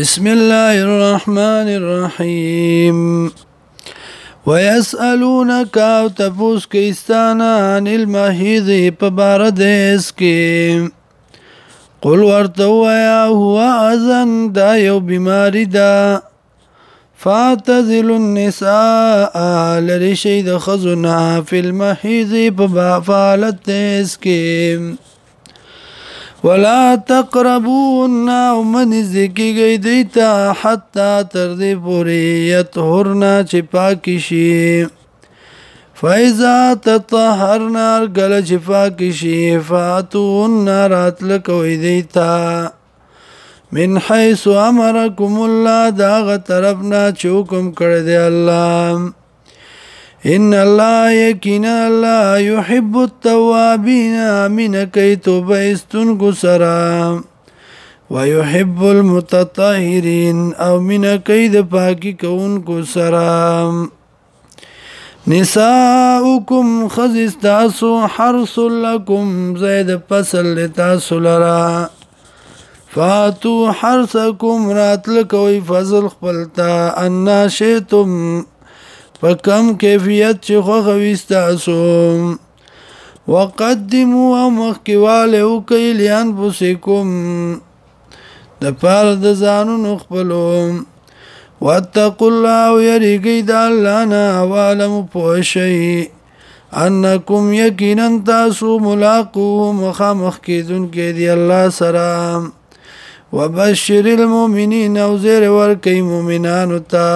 بسم الله الرحمن الرحيم ويسألونك او تفوز كيستانا عن المحيض پباردیس قل وارتوى يا هو اذن دا يو بماري دا فاعتزل النساء لرشيد خزنا في المحیض پبافالت دیس ولا تقربون او منځکی گئی دیتا حتا تر دې پوری یطهرنا چې پاکی شي فایزا تطهرنا گل چې پاکی شي فاتون راتل کوي دیتا من حيث امركم الله داغه طرفنا چوکم کړ دی الله ان الله یقینا الله يحب التوابین من کی توبه استونکو سره ويحب المتطهرين او من کید پاکی کوونکو سره نساؤکم خزستاسو حرس لکم زید پسل لتاسو لرا فاتو حرسکم راتلکوی فضل خپلتا انا شیتم په کم کیفیت چې خوښ وستاسو وقدمو او مخکیواله وکي لیان بوسیکم د پاره د ځانونو خپلو واتقوا الله ويرجي دالنا وعلم پوشي انکم یقینا تاسو ملاقو مخامخ کیدون کې دی الله سره وبشر المؤمنین او زیر ور کوي مؤمنانو ته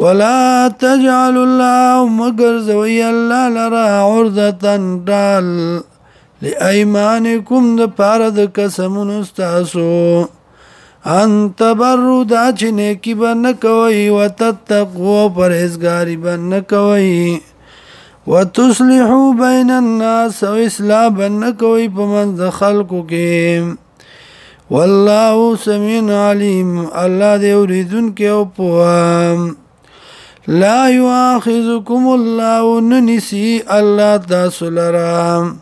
ولا تجعل الله مگر زوی الله لرا عرضه دال لایمانکم د پاره د قسمونو تاسو ان تبرو دا چې نیکی به نه کوئ وتتقو پرهیزګاری به نه کوئ وتصلحو بین الناس او اصلاح به نه کوئ په منځ د خلکو کې والله سمین علیم الله دې اوریدونکی او پوهه لا يؤاخذكم الله ننسي الله تاسو لرا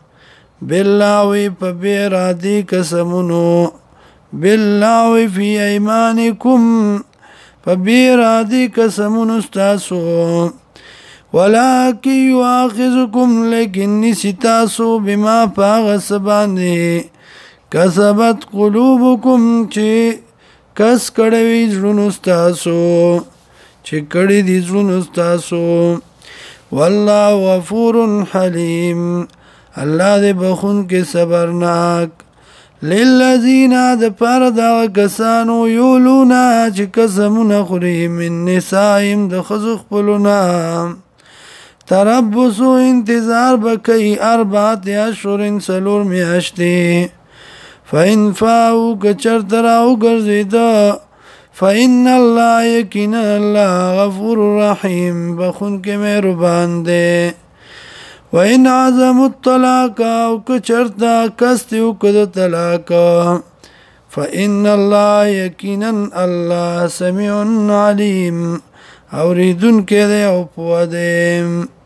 بالله په بیرادي قسمونو بالله في ايمانكم په بیرادي قسمونو تاسو ولكن يؤاخذكم لكن نسي تاسو بما پاغس باندې کسبت قلوبكم چې کس کړوي ژوند تاسو چې کړي دي زړونو تاسو والله غفور حلیم الله دې بخون کې صبرناک للذین د پر دا کسانو یولونا چې قسمونه خوري من نسائم د خزو خپلونا تربصو انتظار بکی اربعت یا شورن سلور میاشتی فین فاو کچر تراو گرزیده فإن الله يكن الله غفور رحيم بخون کې مهربان دی وإن عزم الطلاق او کچرتا کست یو کده طلاق فإن الله يكن الله سميع عليم اوریدون کې دی او پوه دی